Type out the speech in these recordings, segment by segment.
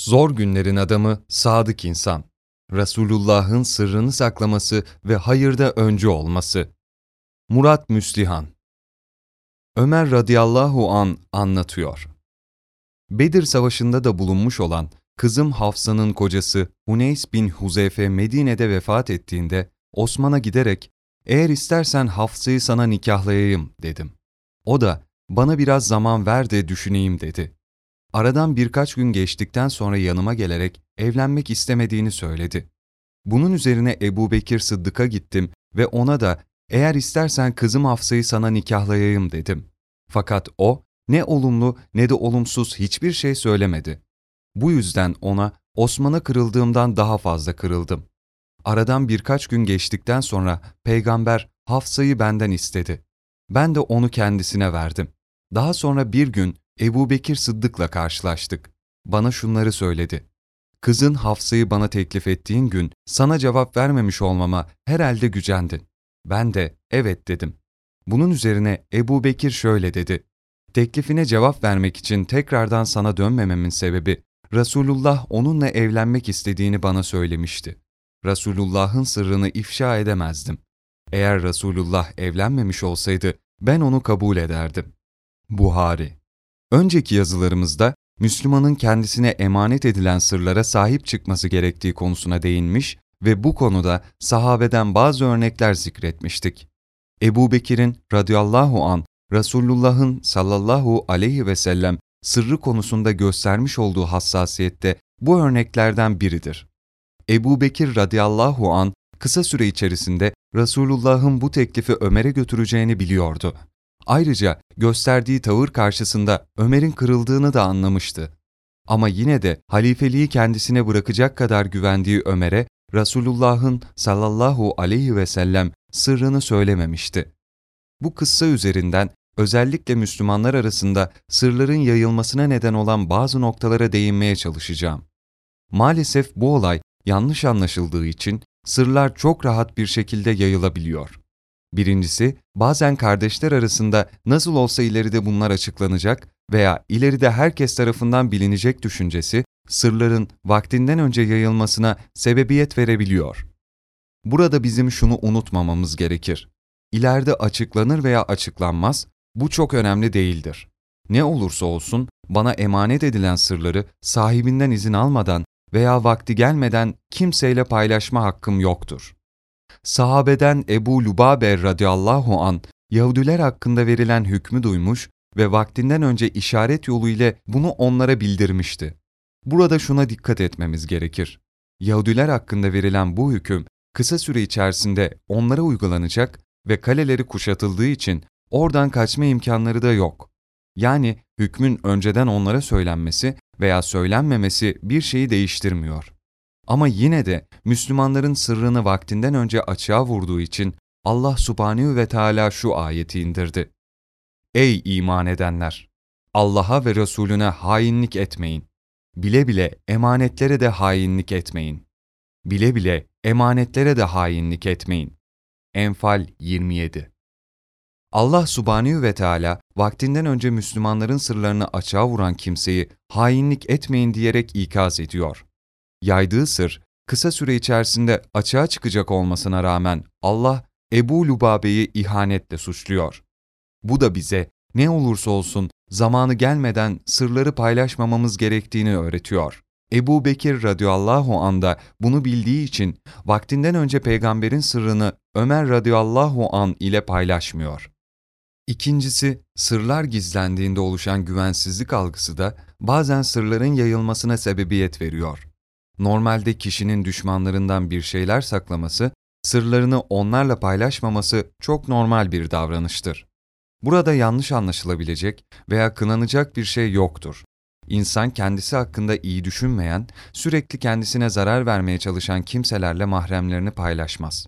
Zor günlerin adamı sadık insan. Resulullah'ın sırrını saklaması ve hayırda öncü olması. Murat Müslihan Ömer radıyallahu an anlatıyor. Bedir Savaşı'nda da bulunmuş olan kızım Hafsa'nın kocası Huneys bin Huzeyfe Medine'de vefat ettiğinde Osman'a giderek eğer istersen Hafsa'yı sana nikahlayayım dedim. O da bana biraz zaman ver de düşüneyim dedi. Aradan birkaç gün geçtikten sonra yanıma gelerek evlenmek istemediğini söyledi. Bunun üzerine Ebu Bekir Sıddık'a gittim ve ona da eğer istersen kızım Hafsa'yı sana nikahlayayım dedim. Fakat o ne olumlu ne de olumsuz hiçbir şey söylemedi. Bu yüzden ona Osman'a kırıldığımdan daha fazla kırıldım. Aradan birkaç gün geçtikten sonra peygamber Hafsa'yı benden istedi. Ben de onu kendisine verdim. Daha sonra bir gün Ebu Bekir Sıddık'la karşılaştık. Bana şunları söyledi. Kızın Hafsa'yı bana teklif ettiğin gün sana cevap vermemiş olmama herhalde gücendin. Ben de evet dedim. Bunun üzerine Ebu Bekir şöyle dedi. Teklifine cevap vermek için tekrardan sana dönmememin sebebi Resulullah onunla evlenmek istediğini bana söylemişti. Resulullah'ın sırrını ifşa edemezdim. Eğer Resulullah evlenmemiş olsaydı ben onu kabul ederdim. Buhari Önceki yazılarımızda Müslümanın kendisine emanet edilen sırlara sahip çıkması gerektiği konusuna değinmiş ve bu konuda sahabeden bazı örnekler zikretmiştik. Ebu Bekir'in radıyallahu an Resulullah'ın sallallahu aleyhi ve sellem sırrı konusunda göstermiş olduğu hassasiyette bu örneklerden biridir. Ebu Bekir radıyallahu an kısa süre içerisinde Resulullah'ın bu teklifi Ömer'e götüreceğini biliyordu. Ayrıca gösterdiği tavır karşısında Ömer'in kırıldığını da anlamıştı. Ama yine de halifeliği kendisine bırakacak kadar güvendiği Ömer'e Resulullah'ın sallallahu aleyhi ve sellem sırrını söylememişti. Bu kıssa üzerinden özellikle Müslümanlar arasında sırların yayılmasına neden olan bazı noktalara değinmeye çalışacağım. Maalesef bu olay yanlış anlaşıldığı için sırlar çok rahat bir şekilde yayılabiliyor. Birincisi, bazen kardeşler arasında nasıl olsa ileride bunlar açıklanacak veya ileride herkes tarafından bilinecek düşüncesi, sırların vaktinden önce yayılmasına sebebiyet verebiliyor. Burada bizim şunu unutmamamız gerekir. İleride açıklanır veya açıklanmaz, bu çok önemli değildir. Ne olursa olsun bana emanet edilen sırları sahibinden izin almadan veya vakti gelmeden kimseyle paylaşma hakkım yoktur sahabeden Ebu Lubabe radıyallahu an Yahudiler hakkında verilen hükmü duymuş ve vaktinden önce işaret yolu ile bunu onlara bildirmişti. Burada şuna dikkat etmemiz gerekir. Yahudiler hakkında verilen bu hüküm kısa süre içerisinde onlara uygulanacak ve kaleleri kuşatıldığı için oradan kaçma imkanları da yok. Yani hükmün önceden onlara söylenmesi veya söylenmemesi bir şeyi değiştirmiyor. Ama yine de Müslümanların sırrını vaktinden önce açığa vurduğu için Allah subhanehu ve Teala şu ayeti indirdi. Ey iman edenler! Allah'a ve Resulüne hainlik etmeyin. Bile bile emanetlere de hainlik etmeyin. Bile bile emanetlere de hainlik etmeyin. Enfal 27 Allah subhanehu ve Teala vaktinden önce Müslümanların sırlarını açığa vuran kimseyi hainlik etmeyin diyerek ikaz ediyor. Yaydığı sır, kısa süre içerisinde açığa çıkacak olmasına rağmen Allah Ebu Lubabe'yi ihanetle suçluyor. Bu da bize ne olursa olsun zamanı gelmeden sırları paylaşmamamız gerektiğini öğretiyor. Ebu Bekir radıyallahu an da bunu bildiği için vaktinden önce peygamberin sırrını Ömer radıyallahu an ile paylaşmıyor. İkincisi, sırlar gizlendiğinde oluşan güvensizlik algısı da bazen sırların yayılmasına sebebiyet veriyor. Normalde kişinin düşmanlarından bir şeyler saklaması, sırlarını onlarla paylaşmaması çok normal bir davranıştır. Burada yanlış anlaşılabilecek veya kınanacak bir şey yoktur. İnsan kendisi hakkında iyi düşünmeyen, sürekli kendisine zarar vermeye çalışan kimselerle mahremlerini paylaşmaz.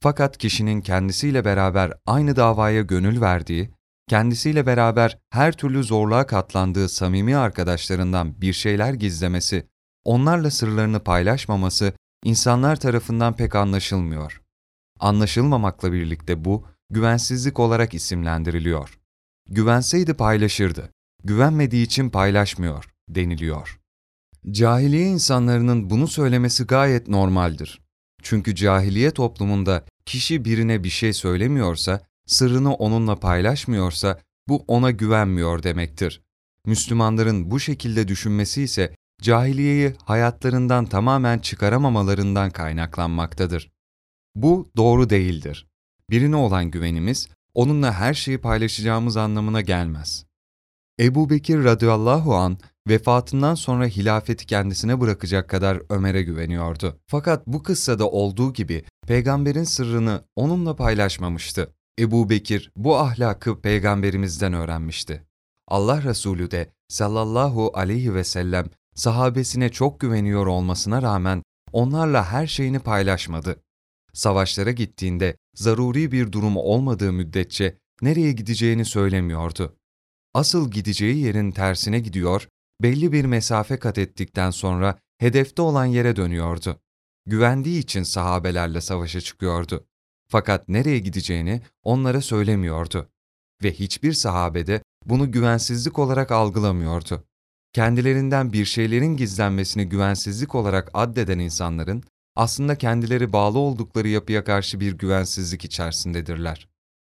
Fakat kişinin kendisiyle beraber aynı davaya gönül verdiği, kendisiyle beraber her türlü zorluğa katlandığı samimi arkadaşlarından bir şeyler gizlemesi onlarla sırlarını paylaşmaması insanlar tarafından pek anlaşılmıyor. Anlaşılmamakla birlikte bu, güvensizlik olarak isimlendiriliyor. Güvenseydi paylaşırdı, güvenmediği için paylaşmıyor deniliyor. Cahiliye insanlarının bunu söylemesi gayet normaldir. Çünkü cahiliye toplumunda kişi birine bir şey söylemiyorsa, sırrını onunla paylaşmıyorsa bu ona güvenmiyor demektir. Müslümanların bu şekilde düşünmesi ise cahiliyeyi hayatlarından tamamen çıkaramamalarından kaynaklanmaktadır. Bu doğru değildir. Birine olan güvenimiz, onunla her şeyi paylaşacağımız anlamına gelmez. Ebu Bekir radıyallahu an vefatından sonra hilafeti kendisine bırakacak kadar Ömer'e güveniyordu. Fakat bu kıssada olduğu gibi peygamberin sırrını onunla paylaşmamıştı. Ebu Bekir bu ahlakı peygamberimizden öğrenmişti. Allah Resulü de sallallahu aleyhi ve sellem sahabesine çok güveniyor olmasına rağmen onlarla her şeyini paylaşmadı. Savaşlara gittiğinde zaruri bir durum olmadığı müddetçe nereye gideceğini söylemiyordu. Asıl gideceği yerin tersine gidiyor, belli bir mesafe kat ettikten sonra hedefte olan yere dönüyordu. Güvendiği için sahabelerle savaşa çıkıyordu. Fakat nereye gideceğini onlara söylemiyordu. Ve hiçbir sahabede bunu güvensizlik olarak algılamıyordu. Kendilerinden bir şeylerin gizlenmesini güvensizlik olarak addeden insanların aslında kendileri bağlı oldukları yapıya karşı bir güvensizlik içerisindedirler.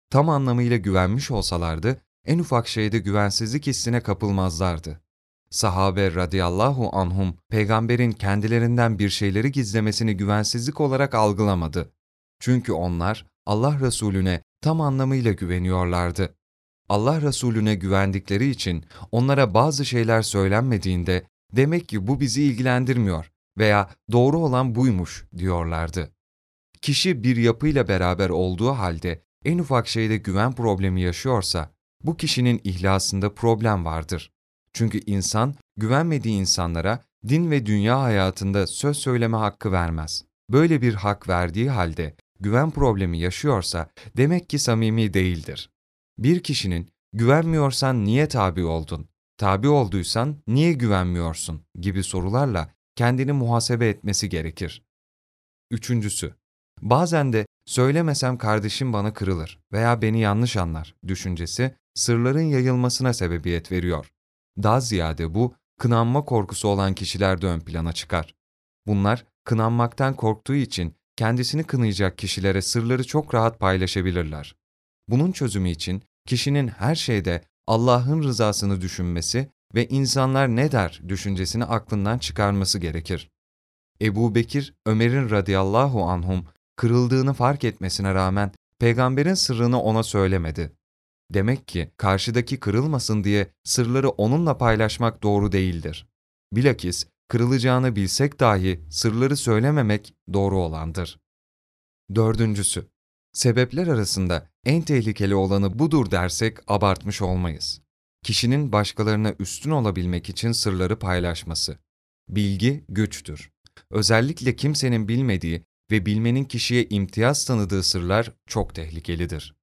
Tam anlamıyla güvenmiş olsalardı, en ufak şeyde güvensizlik hissine kapılmazlardı. Sahabe radıyallahu anhum, peygamberin kendilerinden bir şeyleri gizlemesini güvensizlik olarak algılamadı. Çünkü onlar Allah Resulüne tam anlamıyla güveniyorlardı. Allah Resulüne güvendikleri için onlara bazı şeyler söylenmediğinde demek ki bu bizi ilgilendirmiyor veya doğru olan buymuş diyorlardı. Kişi bir yapıyla beraber olduğu halde en ufak şeyde güven problemi yaşıyorsa bu kişinin ihlasında problem vardır. Çünkü insan güvenmediği insanlara din ve dünya hayatında söz söyleme hakkı vermez. Böyle bir hak verdiği halde güven problemi yaşıyorsa demek ki samimi değildir. Bir kişinin güvenmiyorsan niye tabi oldun, tabi olduysan niye güvenmiyorsun gibi sorularla kendini muhasebe etmesi gerekir. Üçüncüsü, bazen de söylemesem kardeşim bana kırılır veya beni yanlış anlar düşüncesi sırların yayılmasına sebebiyet veriyor. Daha ziyade bu, kınanma korkusu olan kişilerde ön plana çıkar. Bunlar, kınanmaktan korktuğu için kendisini kınayacak kişilere sırları çok rahat paylaşabilirler. Bunun çözümü için kişinin her şeyde Allah'ın rızasını düşünmesi ve insanlar ne der düşüncesini aklından çıkarması gerekir. Ebu Bekir, Ömer'in radıyallahu anhum kırıldığını fark etmesine rağmen peygamberin sırrını ona söylemedi. Demek ki karşıdaki kırılmasın diye sırları onunla paylaşmak doğru değildir. Bilakis kırılacağını bilsek dahi sırları söylememek doğru olandır. Dördüncüsü, sebepler arasında en tehlikeli olanı budur dersek abartmış olmayız. Kişinin başkalarına üstün olabilmek için sırları paylaşması. Bilgi güçtür. Özellikle kimsenin bilmediği ve bilmenin kişiye imtiyaz tanıdığı sırlar çok tehlikelidir.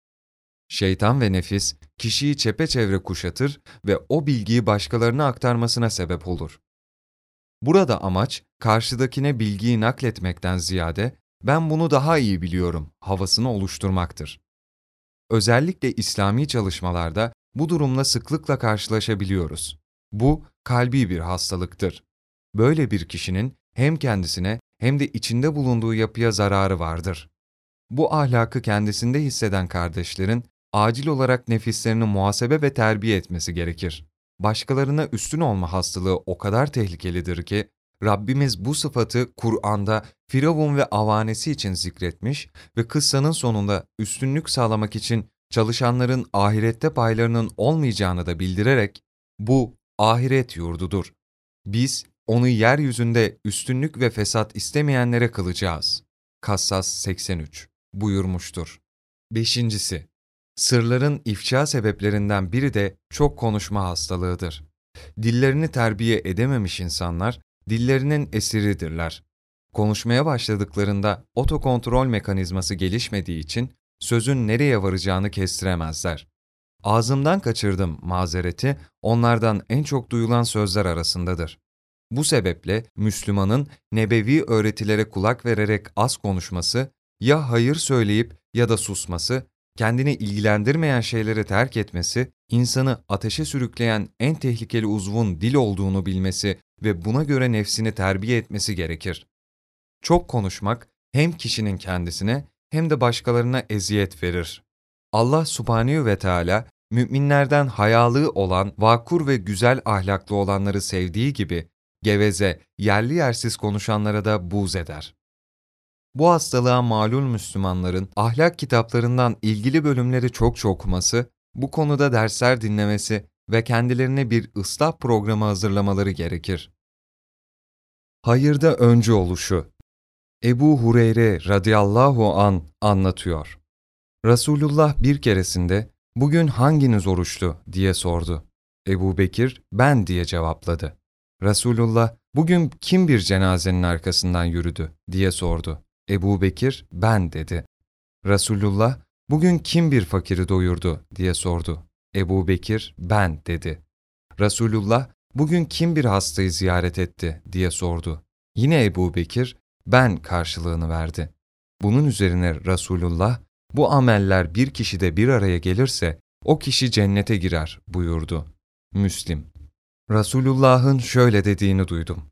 Şeytan ve nefis kişiyi çepeçevre kuşatır ve o bilgiyi başkalarına aktarmasına sebep olur. Burada amaç karşıdakine bilgiyi nakletmekten ziyade ben bunu daha iyi biliyorum havasını oluşturmaktır. Özellikle İslami çalışmalarda bu durumla sıklıkla karşılaşabiliyoruz. Bu kalbi bir hastalıktır. Böyle bir kişinin hem kendisine hem de içinde bulunduğu yapıya zararı vardır. Bu ahlakı kendisinde hisseden kardeşlerin acil olarak nefislerini muhasebe ve terbiye etmesi gerekir. Başkalarına üstün olma hastalığı o kadar tehlikelidir ki, Rabbimiz bu sıfatı Kur'an'da Firavun ve avanesi için zikretmiş ve kıssanın sonunda üstünlük sağlamak için çalışanların ahirette paylarının olmayacağını da bildirerek, bu ahiret yurdudur. Biz onu yeryüzünde üstünlük ve fesat istemeyenlere kılacağız. Kassas 83 buyurmuştur. Beşincisi, Sırların ifşa sebeplerinden biri de çok konuşma hastalığıdır. Dillerini terbiye edememiş insanlar, dillerinin esiridirler. Konuşmaya başladıklarında otokontrol mekanizması gelişmediği için sözün nereye varacağını kestiremezler. Ağzımdan kaçırdım mazereti onlardan en çok duyulan sözler arasındadır. Bu sebeple Müslümanın nebevi öğretilere kulak vererek az konuşması, ya hayır söyleyip ya da susması kendini ilgilendirmeyen şeyleri terk etmesi, insanı ateşe sürükleyen en tehlikeli uzvun dil olduğunu bilmesi ve buna göre nefsini terbiye etmesi gerekir. Çok konuşmak hem kişinin kendisine hem de başkalarına eziyet verir. Allah subhanehu ve Teala müminlerden hayalı olan, vakur ve güzel ahlaklı olanları sevdiği gibi, geveze, yerli yersiz konuşanlara da buz eder. Bu hastalığa malul Müslümanların ahlak kitaplarından ilgili bölümleri çokça okuması, bu konuda dersler dinlemesi ve kendilerine bir ıslah programı hazırlamaları gerekir. Hayırda öncü oluşu Ebu Hureyre radıyallahu an anlatıyor. Resulullah bir keresinde bugün hanginiz oruçlu diye sordu. Ebu Bekir ben diye cevapladı. Resulullah bugün kim bir cenazenin arkasından yürüdü diye sordu. Ebu Bekir ben dedi. Resulullah bugün kim bir fakiri doyurdu diye sordu. Ebu Bekir ben dedi. Resulullah bugün kim bir hastayı ziyaret etti diye sordu. Yine Ebu Bekir ben karşılığını verdi. Bunun üzerine Resulullah bu ameller bir kişide bir araya gelirse o kişi cennete girer buyurdu. Müslim Resulullah'ın şöyle dediğini duydum.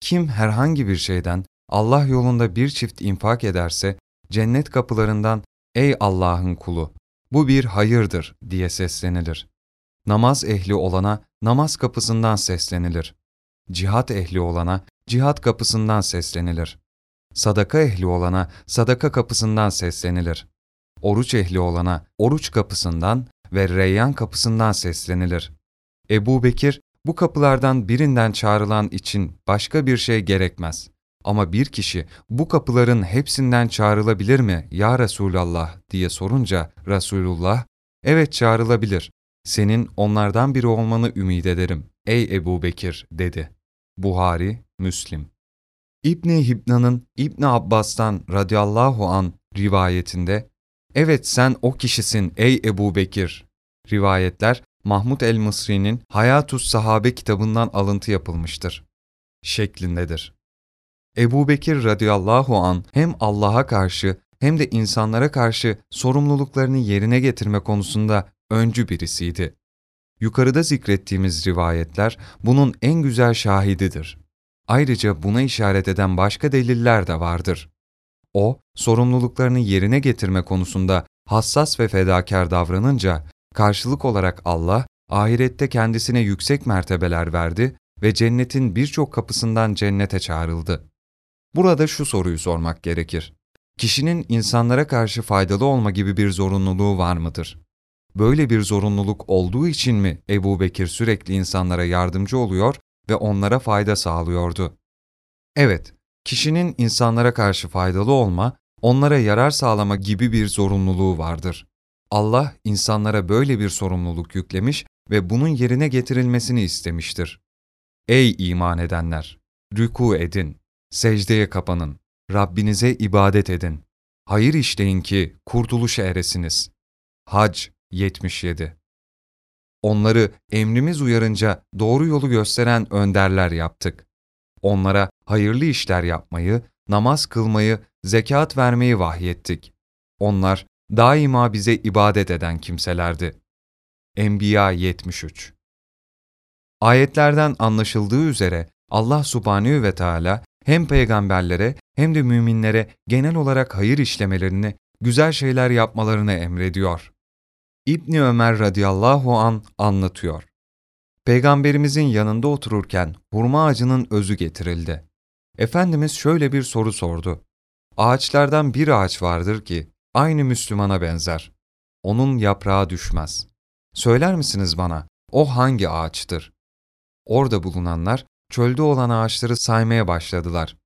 Kim herhangi bir şeyden Allah yolunda bir çift infak ederse cennet kapılarından ''Ey Allah'ın kulu, bu bir hayırdır.'' diye seslenilir. Namaz ehli olana namaz kapısından seslenilir. Cihat ehli olana cihat kapısından seslenilir. Sadaka ehli olana sadaka kapısından seslenilir. Oruç ehli olana oruç kapısından ve reyyan kapısından seslenilir. Ebu Bekir, bu kapılardan birinden çağrılan için başka bir şey gerekmez. Ama bir kişi bu kapıların hepsinden çağrılabilir mi ya Resulallah diye sorunca Resulullah, evet çağrılabilir. Senin onlardan biri olmanı ümit ederim ey Ebu Bekir dedi. Buhari, Müslim. İbni Hibna'nın İbni Abbas'tan radıyallahu an rivayetinde, evet sen o kişisin ey Ebu Bekir. Rivayetler Mahmud el-Mısri'nin Hayatus Sahabe kitabından alıntı yapılmıştır. Şeklindedir. Ebu Bekir radıyallahu an hem Allah'a karşı hem de insanlara karşı sorumluluklarını yerine getirme konusunda öncü birisiydi. Yukarıda zikrettiğimiz rivayetler bunun en güzel şahididir. Ayrıca buna işaret eden başka deliller de vardır. O, sorumluluklarını yerine getirme konusunda hassas ve fedakar davranınca, karşılık olarak Allah, ahirette kendisine yüksek mertebeler verdi ve cennetin birçok kapısından cennete çağrıldı. Burada şu soruyu sormak gerekir. Kişinin insanlara karşı faydalı olma gibi bir zorunluluğu var mıdır? Böyle bir zorunluluk olduğu için mi Ebu Bekir sürekli insanlara yardımcı oluyor ve onlara fayda sağlıyordu? Evet, kişinin insanlara karşı faydalı olma, onlara yarar sağlama gibi bir zorunluluğu vardır. Allah insanlara böyle bir sorumluluk yüklemiş ve bunun yerine getirilmesini istemiştir. Ey iman edenler! Rüku edin, secdeye kapanın, Rabbinize ibadet edin. Hayır işleyin ki kurtuluşa eresiniz. Hac 77 Onları emrimiz uyarınca doğru yolu gösteren önderler yaptık. Onlara hayırlı işler yapmayı, namaz kılmayı, zekat vermeyi vahyettik. Onlar daima bize ibadet eden kimselerdi. Enbiya 73 Ayetlerden anlaşıldığı üzere Allah subhanehu ve Teala hem peygamberlere hem de müminlere genel olarak hayır işlemelerini, güzel şeyler yapmalarını emrediyor. İbni Ömer radıyallahu an anlatıyor. Peygamberimizin yanında otururken hurma ağacının özü getirildi. Efendimiz şöyle bir soru sordu. Ağaçlardan bir ağaç vardır ki aynı Müslümana benzer. Onun yaprağı düşmez. Söyler misiniz bana o hangi ağaçtır? Orada bulunanlar çölde olan ağaçları saymaya başladılar.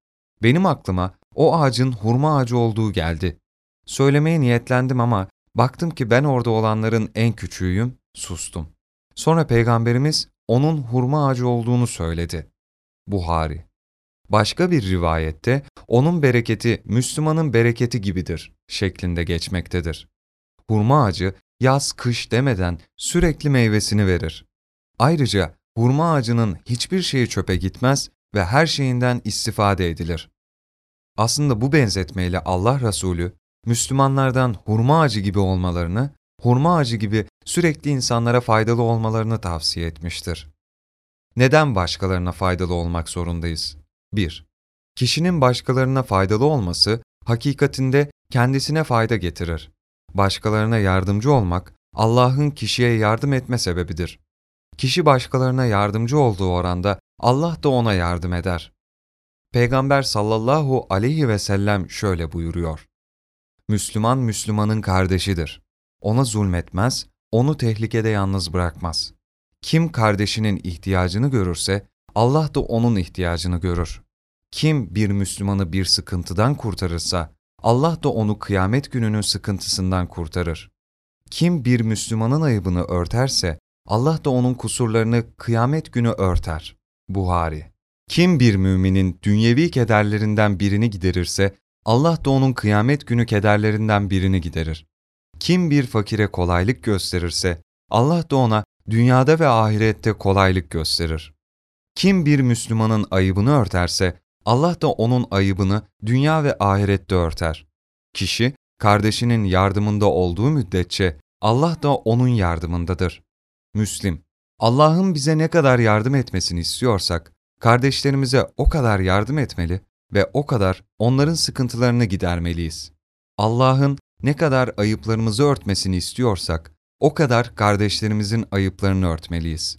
Benim aklıma o ağacın hurma ağacı olduğu geldi. Söylemeye niyetlendim ama baktım ki ben orada olanların en küçüğüyüm, sustum. Sonra Peygamberimiz onun hurma ağacı olduğunu söyledi. Buhari Başka bir rivayette onun bereketi Müslümanın bereketi gibidir şeklinde geçmektedir. Hurma ağacı yaz kış demeden sürekli meyvesini verir. Ayrıca hurma ağacının hiçbir şeyi çöpe gitmez ve her şeyinden istifade edilir. Aslında bu benzetmeyle Allah Resulü, Müslümanlardan hurma ağacı gibi olmalarını, hurma ağacı gibi sürekli insanlara faydalı olmalarını tavsiye etmiştir. Neden başkalarına faydalı olmak zorundayız? 1. Kişinin başkalarına faydalı olması, hakikatinde kendisine fayda getirir. Başkalarına yardımcı olmak, Allah'ın kişiye yardım etme sebebidir. Kişi başkalarına yardımcı olduğu oranda Allah da ona yardım eder. Peygamber sallallahu aleyhi ve sellem şöyle buyuruyor. Müslüman Müslümanın kardeşidir. Ona zulmetmez, onu tehlikede yalnız bırakmaz. Kim kardeşinin ihtiyacını görürse Allah da onun ihtiyacını görür. Kim bir Müslümanı bir sıkıntıdan kurtarırsa Allah da onu kıyamet gününün sıkıntısından kurtarır. Kim bir Müslümanın ayıbını örterse Allah da onun kusurlarını kıyamet günü örter. Buhari Kim bir müminin dünyevi kederlerinden birini giderirse Allah da onun kıyamet günü kederlerinden birini giderir. Kim bir fakire kolaylık gösterirse Allah da ona dünyada ve ahirette kolaylık gösterir. Kim bir Müslümanın ayıbını örterse Allah da onun ayıbını dünya ve ahirette örter. Kişi kardeşinin yardımında olduğu müddetçe Allah da onun yardımındadır. Müslim, Allah'ın bize ne kadar yardım etmesini istiyorsak, kardeşlerimize o kadar yardım etmeli ve o kadar onların sıkıntılarını gidermeliyiz. Allah'ın ne kadar ayıplarımızı örtmesini istiyorsak, o kadar kardeşlerimizin ayıplarını örtmeliyiz.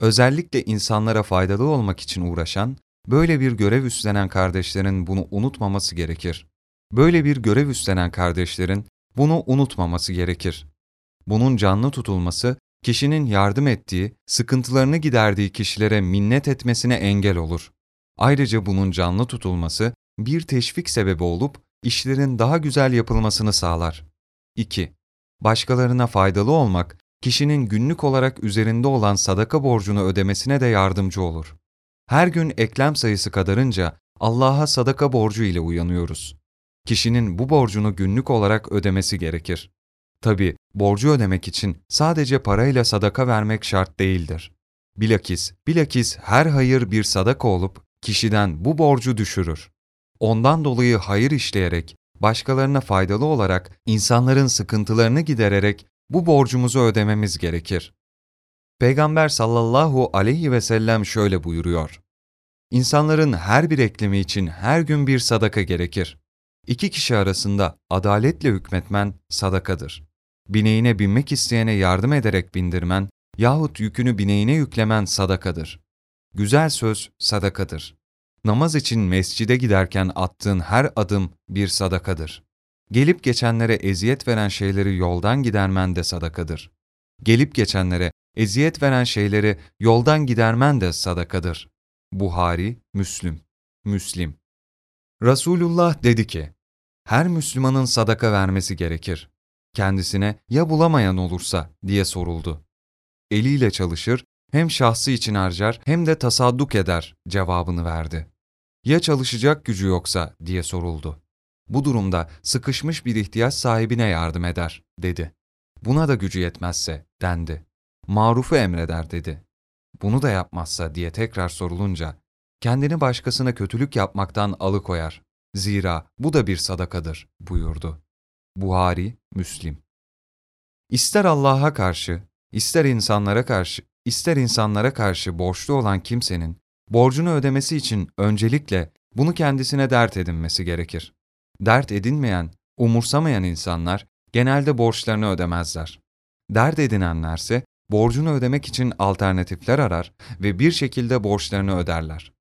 Özellikle insanlara faydalı olmak için uğraşan, böyle bir görev üstlenen kardeşlerin bunu unutmaması gerekir. Böyle bir görev üstlenen kardeşlerin bunu unutmaması gerekir. Bunun canlı tutulması, kişinin yardım ettiği, sıkıntılarını giderdiği kişilere minnet etmesine engel olur. Ayrıca bunun canlı tutulması, bir teşvik sebebi olup, işlerin daha güzel yapılmasını sağlar. 2. Başkalarına faydalı olmak, kişinin günlük olarak üzerinde olan sadaka borcunu ödemesine de yardımcı olur. Her gün eklem sayısı kadarınca Allah'a sadaka borcu ile uyanıyoruz. Kişinin bu borcunu günlük olarak ödemesi gerekir. Tabi borcu ödemek için sadece parayla sadaka vermek şart değildir. Bilakis, bilakis her hayır bir sadaka olup kişiden bu borcu düşürür. Ondan dolayı hayır işleyerek, başkalarına faydalı olarak, insanların sıkıntılarını gidererek bu borcumuzu ödememiz gerekir. Peygamber sallallahu aleyhi ve sellem şöyle buyuruyor. İnsanların her bir eklemi için her gün bir sadaka gerekir. İki kişi arasında adaletle hükmetmen sadakadır. Bineğine binmek isteyene yardım ederek bindirmen yahut yükünü bineğine yüklemen sadakadır. Güzel söz sadakadır. Namaz için mescide giderken attığın her adım bir sadakadır. Gelip geçenlere eziyet veren şeyleri yoldan gidermen de sadakadır. Gelip geçenlere eziyet veren şeyleri yoldan gidermen de sadakadır. Buhari, Müslüm, Müslim. Resulullah dedi ki, her Müslümanın sadaka vermesi gerekir. Kendisine ya bulamayan olursa diye soruldu. Eliyle çalışır, hem şahsı için harcar hem de tasadduk eder cevabını verdi. Ya çalışacak gücü yoksa diye soruldu. Bu durumda sıkışmış bir ihtiyaç sahibine yardım eder, dedi. Buna da gücü yetmezse, dendi. Marufu emreder, dedi. Bunu da yapmazsa diye tekrar sorulunca, kendini başkasına kötülük yapmaktan alıkoyar. Zira bu da bir sadakadır, buyurdu. Buhari, Müslim. İster Allah'a karşı, ister insanlara karşı, ister insanlara karşı borçlu olan kimsenin, borcunu ödemesi için öncelikle bunu kendisine dert edinmesi gerekir. Dert edinmeyen, umursamayan insanlar genelde borçlarını ödemezler. Dert edinenlerse borcunu ödemek için alternatifler arar ve bir şekilde borçlarını öderler.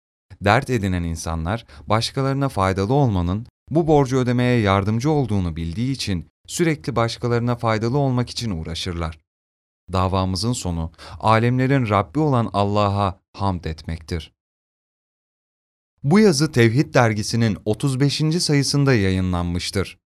Dert edinen insanlar başkalarına faydalı olmanın bu borcu ödemeye yardımcı olduğunu bildiği için sürekli başkalarına faydalı olmak için uğraşırlar. Davamızın sonu alemlerin Rabbi olan Allah'a hamd etmektir. Bu yazı Tevhid dergisinin 35. sayısında yayınlanmıştır.